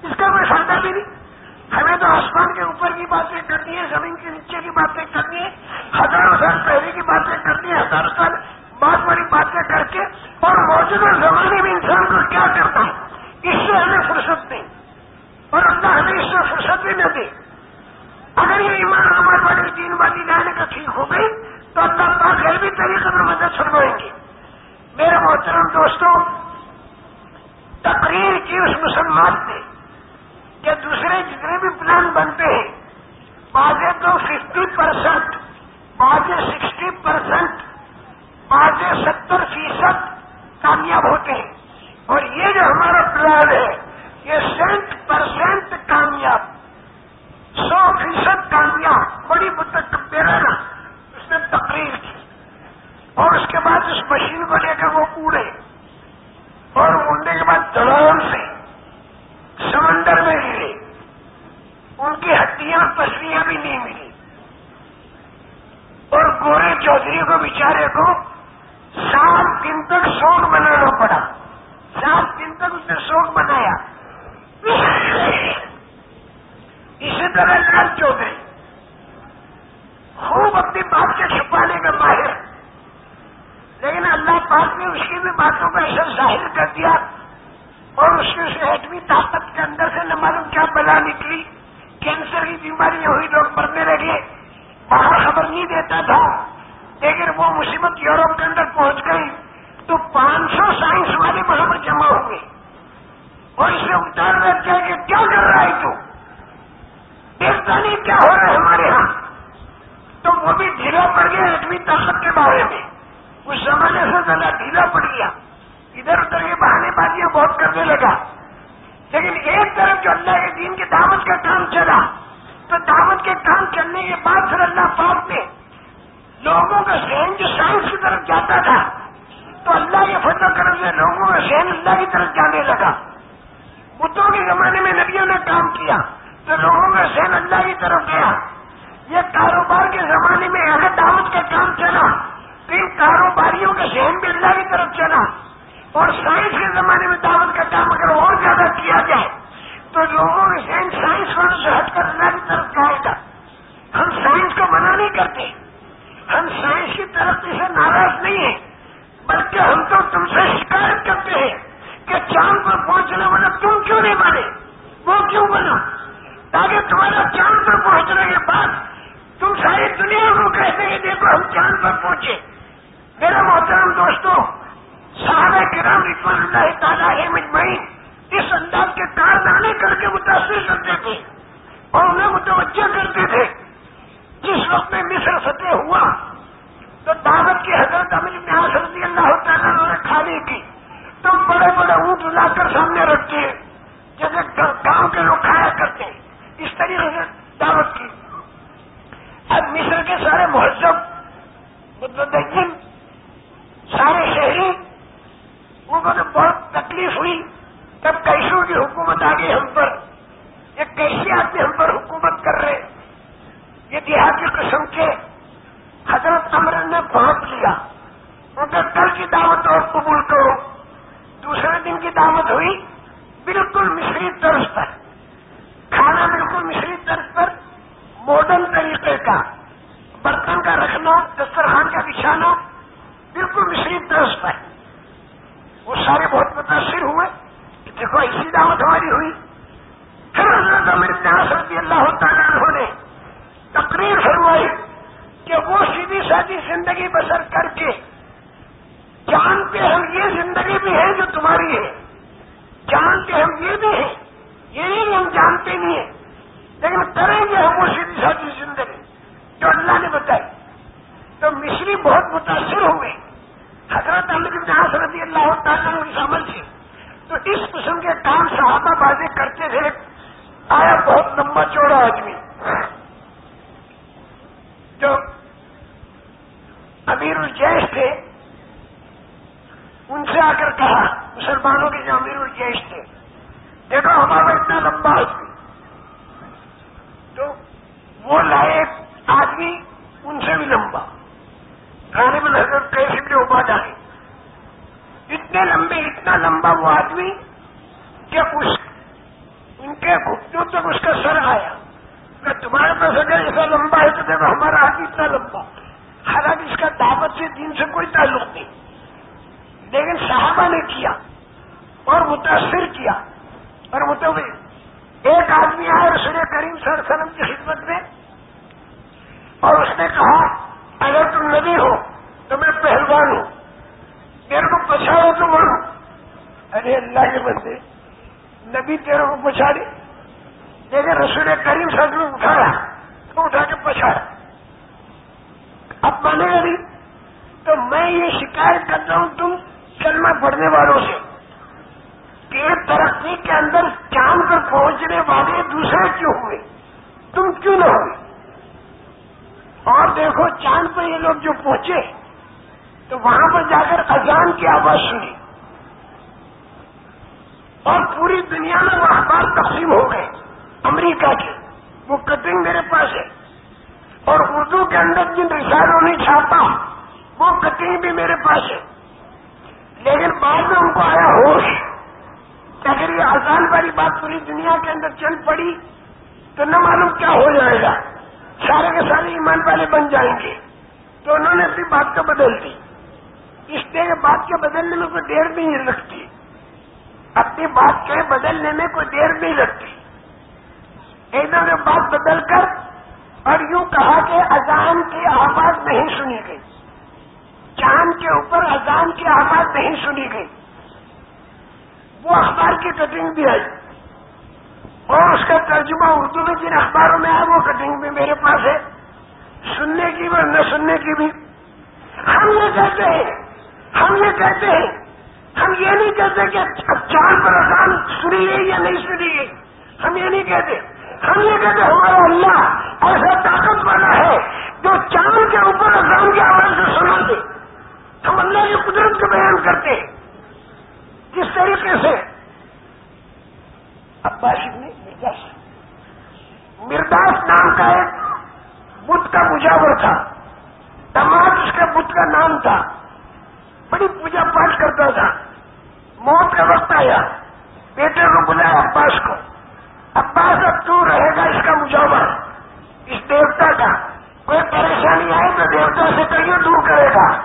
A: اس کا کوئی فائدہ بھی نہیں۔ ہمیں تو آسمان کے اوپر کی باتیں کرنی ہے زمین کے نیچے کی باتیں کرنی ہے ہزاروں سال پہلے کی باتیں کرنی ہے ہزاروں سال بہت بڑی باتیں کر کے موجودہ زمانے میں انسان کو کیا کرتا ہے اس سے ہمیں فرصت دیں اور اللہ ہمیں اس سے فرصت بھی نہ دے۔ اگر یہ ایمان ہمارے والی تین والی لانے کا ٹھیک ہو گئی، تو اللہ پاک بھی طریقے میں مدد فرمائیں گے۔ میرے محترم دوستوں، تقریر کی اس مسلمان نے کہ دوسرے جتنے بھی پلان بنتے ہیں بازے تو ففٹی پرسینٹ بازے سکسٹی پرسینٹ بازے ستر فیصد کامیاب ہوتے ہیں۔ اور یہ جو ہمارا پلان ہے، یہ سینٹ پرسینٹ کامیاب سو فیصد کامیاب، بڑی مدت اس نے تقریر کی۔ اور اس کے بعد اس مشین کو لے کر وہ کوڑے، اور اڑنے کے بعد دلال سے سمندر میں گرے۔ ان کی ہڈیاں پسلیاں بھی نہیں ملی۔ اور گورے چودھری کو بیچارے کو سات دن تک سوگ بنانا پڑا۔ سات دن تک اس نے سوگ بنایا۔ اسی طرح لال چودھری۔ خوب اپنی بات کے چھپانے کا ماہر۔ لیکن اللہ پاک نے اس کی بھی باتوں کا ایسا ظاہر کر دیا اور اس کی ایٹمی طاقت کے اندر سے نہ معلوم کیا بلا نکلی۔ کینسر کی بیماری ہوئی لوگ مرنے لگے۔ باہر خبر نہیں دیتا تھا۔ لیکن وہ مصیبت یورپ کے اندر پہنچ گئی تو پانچ سو سائنس والے وہاں پر جمع ہو گئے اور اسے اتار رکھ کہ کیا کر رہا ہے تو؟ دیکھتا نہیں کیا ہو رہا ہے ہمارے ہاں؟ تو وہ بھی ڈھیلا پڑ گیا ایٹمی طاقت کے بارے میں۔ اس زمانے سے زیادہ ڈھیلا پڑ گیا۔ ادھر ادھر کے بہانے بازیاں بہت کرنے لگا۔ لیکن ایک طرف جو اللہ کے دین کی دعوت کا کام چلا، تو دعوت کے کام چلنے کے بعد پھر اللہ پاک نے لوگوں کا ذہن جو سائنس کی طرف جاتا تھا۔ تو اللہ کے فتح کرم سے لوگوں کا ذہن اللہ کی طرف جانے لگا۔ بدھوں کے زمانے میں نبیوں نے کام کیا تو لوگوں کا ذہن اللہ کی طرف گیا۔ یہ کاروبار کے زمانے میں اگر دعوت کا کام چلا۔ تو ان کاروباریوں کا ذہن بھی اللہ کی طرف چلا۔ اور سائنس کے زمانے میں دعوت کا کام اگر اور زیادہ کیا جائے، تو لوگوں کے ذہن سائنس والوں سے ہٹ کر اللہ کی طرف جائے گا ہم سائنس کو منع نہیں کرتے۔ ہم سائنس کی سے ناراض نہیں ہیں، بلکہ ہم تو تم سے شکایت کرتے ہیں کہ چاند پر پہنچنے والا تم کیوں نہیں بنے؟ وہ کیوں بنا؟ تاکہ تمہارا چاند پر پہنچنے کے بعد تم ساری دنیا کو کہتے ہیں دیکھو ہم چاند پر پہنچے۔ میرا محترم دوستوں صحابہ کرام رضوان اللہ تعالیٰ ہے مجمعین اس انداز کے کارنامے کر کے متاثر کرتے تھے اور انہیں متوجہ کر وقت میں مصر فتح ہوا تو دعوت کی حضرت امیر نواز رضی اللہ تعالیٰ نے کھانے کی تو بڑے بڑے اونٹ لا کر سامنے رکھتے ہیں جیسے گاؤں کے لوگ کھایا کرتے ہیں۔ اس طریقے سے دعوت کی۔ اب مصر کے سارے مہذب، متدین، سارے شہری، وہ بہت تکلیف ہوئی۔ تب کیسوں کی حکومت آ گئی ہم پر یہ کیسے آدمی ہم پر حکومت کر رہے۔ یہ دیہاتی قسم کے حضرت امر نے بہت کیا کہ کل کی دعوت اور قبول کرو۔ دوسرے دن کی دعوت ہوئی، بالکل مصری طرز پر۔ کھانا بالکل مصری طرز پر ماڈرن طریقے کا۔ برتن کا رکھنا، دسترخوان کا بچھانا، بالکل مصری طرز پر۔ وہ سارے بہت متاثر ہوئے کہ دیکھو ایسی دعوت ہماری ہوئی۔ پھر حضرت رضی اللہ تعالیٰ نے تقریر فرمائی کہ وہ سیدھی سادی زندگی بسر کر کے جانتے ہم یہ زندگی بھی ہے جو تمہاری ہے۔ جانتے ہم یہ بھی ہیں یہ نہیں ہم جانتے نہیں ہیں، لیکن کریں گے ہم وہ سیدھی سادی زندگی جو اللہ نے بتائی تو مصری بہت متاثر ہوئے حضرت امریک رضی اللہ تعالیٰ اس عمل سے تو اس قسم کے کام صحابہ بازی کرتے تھے آیا بہت لمبا چوڑا آدمی جو امیر الجیش تھے ان سے آ کر کہا مسلمانوں کے جو امیر الجیش تھے دیکھو ہمارا اتنا لمبا آدمی تو وہ لائے آدمی ان سے بھی لمبا غالب حضرت کیسے بھی ابا جائے اتنے لمبے اتنا لمبا وہ آدمی کہ اس ان کے گھٹنوں تک اس کا سر آیا کہ تمہارے پاس اگر ایسا لمبا ہے تو دیکھو ہمارا ہاتھ اتنا لمبا حالانکہ اس کا دعوت سے دین سے کوئی تعلق نہیں لیکن صحابہ نے کیا اور متاثر کیا اور متوجہ ایک آدمی آیا رسول کریم سر سلم کی خدمت میں اور اس نے کہا اگر تم نبی ہو تو میں پہلوان ہوں میرے کو پچھاڑو تو بولو ارے اللہ کے بندے نبی تیرے کو پچھاڑی لیکن رسول کریم صاحب نے اٹھایا تو اٹھا کے پچھاڑا اب مانے گا نہیں تو میں یہ شکایت کرتا ہوں تم کلمہ پڑھنے والوں سے کہ ترقی کے اندر چاند پر پہنچنے والے دوسرے کیوں ہوئے؟ تم کیوں نہ ہوئے؟ اور دیکھو، چاند پہ یہ لوگ جو پہنچے، تو وہاں پر جا کر اذان کی آواز سنی۔ اور پوری دنیا میں وہ اخبار تقسیم ہو گئے، امریکہ کے۔ وہ کٹنگ میرے پاس ہے۔ اور اردو کے اندر جن رسالوں نے چھاپا وہ کٹنگ بھی میرے پاس ہے۔ لیکن بعد میں ان کو آیا ہوش۔ اگر یہ آسان والی بات پوری دنیا کے اندر چل پڑی تو نہ معلوم کیا ہو جائے گا۔ سارے کے سارے ایمان والے بن جائیں گے۔ تو انہوں نے اپنی بات کو بدل دی۔ اس لیے بات کے بدلنے میں کوئی دیر نہیں لگتی۔ اپنی بات کے بدلنے میں کوئی دیر نہیں لگتی۔ ایک دم نے بات بدل کر اور یوں کہا کہ اذان کی آواز نہیں سنی گئی۔ چاند کے اوپر اذان کی آواز نہیں سنی گئی۔ وہ اخبار کی کٹنگ بھی آئی۔ اور اس کا ترجمہ اردو میں جن اخباروں میں آیا وہ کٹنگ بھی میرے پاس ہے۔ سننے کی بھی نہ سننے کی بھی۔ ہم یہ کہتے ہیں، ہم یہ کہتے ہیں، ہم یہ نہیں کہتے کہ چاند پر اذان سنی گئی یا نہیں سنی گئی ہم یہ نہیں کہتے۔ ہم یہ کہتے ہمارا اللہ ایسا طاقت والا ہے جو چاند کے اوپر اذان کی آواز سے سنا دے ہم اللہ کی قدرت کو بیان کرتے ہیں۔ طریقے سے۔ عباس ابن مرداس مرداس نام کا ایک بدھ کا مجاور تھا۔ دماغ اس کے بدھ کا نام تھا۔ بڑی پوجا پاٹ کرتا تھا۔ موت کا وقت آیا۔ بیٹے کو بلایا عباس کو۔ عباس اب تو رہے گا اس کا مجاور۔ اس دیوتا کا۔ کوئی پریشانی آئے تو دیوتا سے کہیں دور کرے گا۔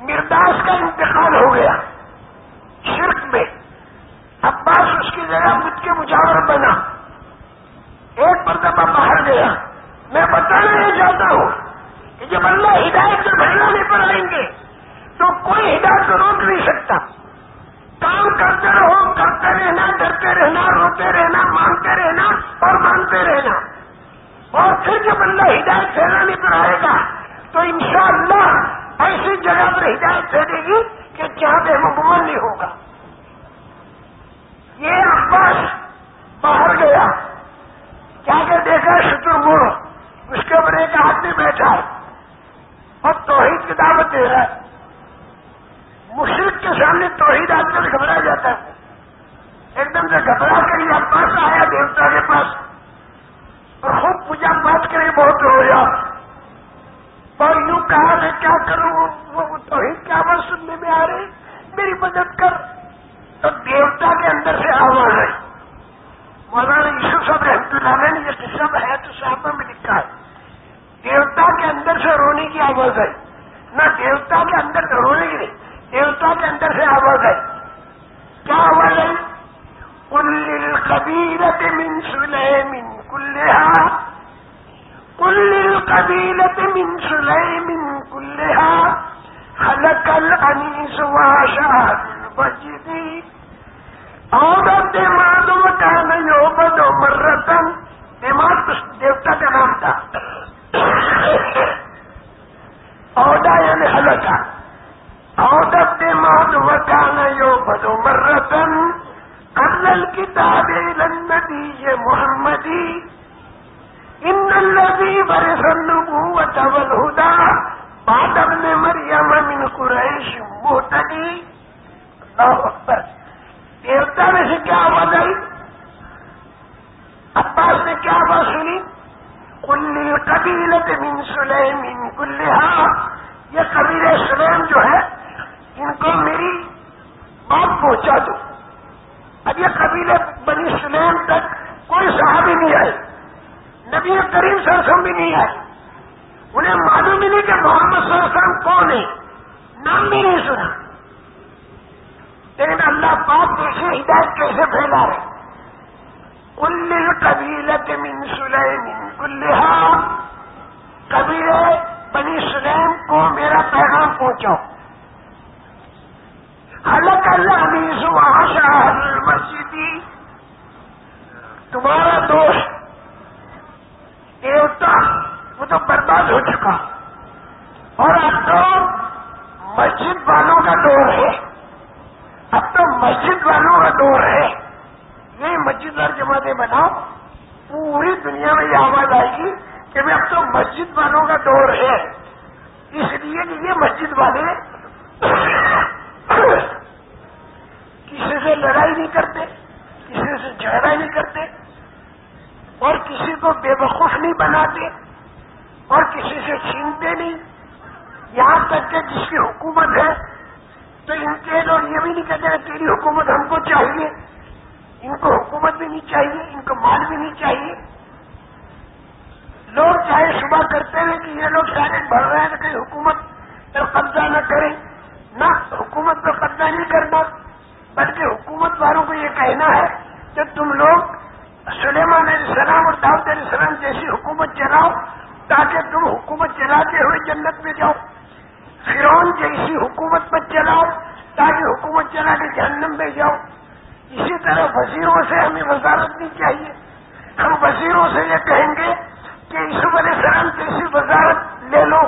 A: مرداس کا انتقال ہو گیا۔ عباس اس کی جگہ مجھ کے مجاور بنا۔ ایک مرتبہ باہر گیا۔ میں بتانا یہ چاہتا ہوں کہ جب اللہ ہدایت سے بھرنے پر آئیں گے، تو کوئی ہدایت کو روک نہیں سکتا۔ کام کرتے رہو، کرتے رہنا، ڈرتے رہنا، روتے رہنا مانتے رہنا اور مانتے رہنا۔ اور پھر جب اللہ ہدایت پھیلانے پر آئے گا، تو انشاءاللہ ایسی جگہ پر ہدایت پھیلے گی کہ جہاں پہ مکمل نہیں ہوگا۔ یہ عباس باہر گیا۔ کیا کہ دیکھا شتر مور، اس کے اوپر ایک آدمی بیٹھا ہے۔ اور توحید کی دعوت دے رہا ہے۔ مشرق کے سامنے توحید آدمی گھبرا جاتا ہے۔ ایک دم سے گھبرا کر یہ عباس آیا دیوتا کے پاس اور خوب پوجا پاٹ کرے بہت رویا اور یوں کہا میں کیا کروں وہ توحید کی آواز سننے میں آ رہی میری مدد کر تو دیوتا کے اندر سے آواز آئی مولانا یوسف صاحب رحمت اللہ نے یہ قصہ ہے تو صاحب میں لکھا ہے دیوتا کے اندر سے رونے کی آواز آئی نہ دیوتا کے اندر سے رونے کی نہیں دیوتا کے اندر سے آواز آئی کیا آواز آئی کل قبیلت من سلیم کلہا کل قبیلت من سلیم کلہا خلق الانیس واشاد البجدی اور دماغ کا نہیں بدو مرتن دماغ دیوتا کا نام تھا اوڈا یعنی ہلکا اور دماغ کا نہیں بدو مرتن کل کتاب لندی یہ محمدی ان الذي برس النبوة والهدى بعد ابن مريم من قريش مهتدي الله أكبر دیوتا میں سے کیا آواز آئی عباس نے کیا آواز سنی کل قبیلت من سلیم کلہا یہ قبیل سلیم جو ہے ان کو میری بات پہنچا دو۔ اب یہ قبیلے بنی سلیم تک کوئی صحابی نہیں آئے۔ نبی کریم صلی بھی نہیں آئے۔ انہیں معلوم ہی نہیں کہ محمد صلی اللہ علیہ وسلم کون ہے نام بھی نہیں سنا۔ لیکن اللہ پاک کیسے ہدایت کیسے پھیلا رہے؟ کل قبیلت من سلیم، کلہا۔ قبیلے بنی سلیم کو میرا پیغام پہنچاؤ حلق اللہ عمیز شاہ مسجدی تمہارا دوست دیوتا وہ تو برباد ہو چکا اور اب تو مسجد والوں کا دور ہے اب تو مسجد والوں کا دور ہے یہ مسجد وال جماعتیں بناؤ پوری دنیا میں یہ آواز آئے گی کہ میں اب تو مسجد والوں کا دور ہے اس لیے کہ یہ مسجد والے کسی سے لڑائی نہیں کرتے کسی سے جھگڑا نہیں کرتے اور کسی کو بے وقوف نہیں بناتے اور کسی سے چھینتے نہیں یہاں تک کہ جس کی حکومت ہے تو ان کے لوگ یہ بھی نہیں کہتے تیری حکومت ہم کو چاہیے ان کو حکومت بھی نہیں چاہیے ان کو مال بھی نہیں چاہیے لوگ چاہے کرتے ہیں کہ یہ لوگ سارے بڑھ رہے ہیں تو کہیں حکومت پر قبضہ نہ کریں۔ نہ، حکومت پر قبضہ نہیں کرنا۔ بلکہ حکومت والوں کو یہ کہنا ہے کہ تم لوگ سلیمان علیہ السلام اور داؤد علیہ السلام جیسی حکومت چلاؤ تاکہ تم حکومت چلاتے ہوئے جنت میں جاؤ۔ فرون جیسی حکومت پر چلاؤ تاکہ حکومت چلا کے جہنم میں جاؤ۔ اسی طرح وزیروں سے ہمیں وزارت نہیں چاہیے۔ ہم وزیروں سے یہ کہیں گے کہ عیسو علیہ السلام جیسی وزارت، لے لو،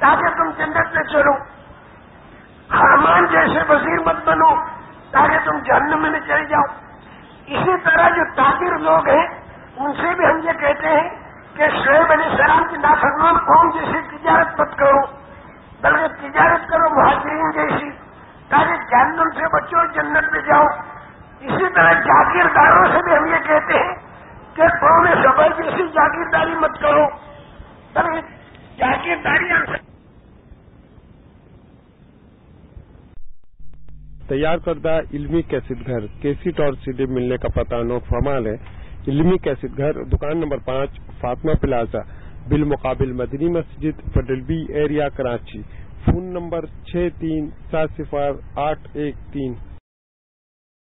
A: تاکہ تم جنت میں چلو۔ حرمان جیسے وزیر مت بنو، تاکہ تم جہنم میں چلے جاؤ۔ اسی طرح جو تاجر لوگ ہیں، ان سے بھی ہم یہ کہتے ہیں کہ شعیب علیہ السلام کی نافرمان قوم جیسی تجارت مت کرو، بلکہ تجارت کرو، مہاجرین جیسی، تاکہ جہنم سے بچو جنت میں جاؤ۔ اسی طرح جاگیرداروں سے بھی ہم یہ کہتے ہیں کہ قوم صبر جاگیرداری مت کرو۔ جاگیرداری
B: تیار کردہ علمی کیسٹ گھر کیسٹ اور سیڈی ملنے کا پتہ نوٹ فرمال ہے علمی کیسٹ گھر، دکان نمبر پانچ، فاطمہ پلازا، بالمقابل مدنی مسجد federal B area, Karachi. Phone number چھ تین، سات صفر آٹھ ایک تین۔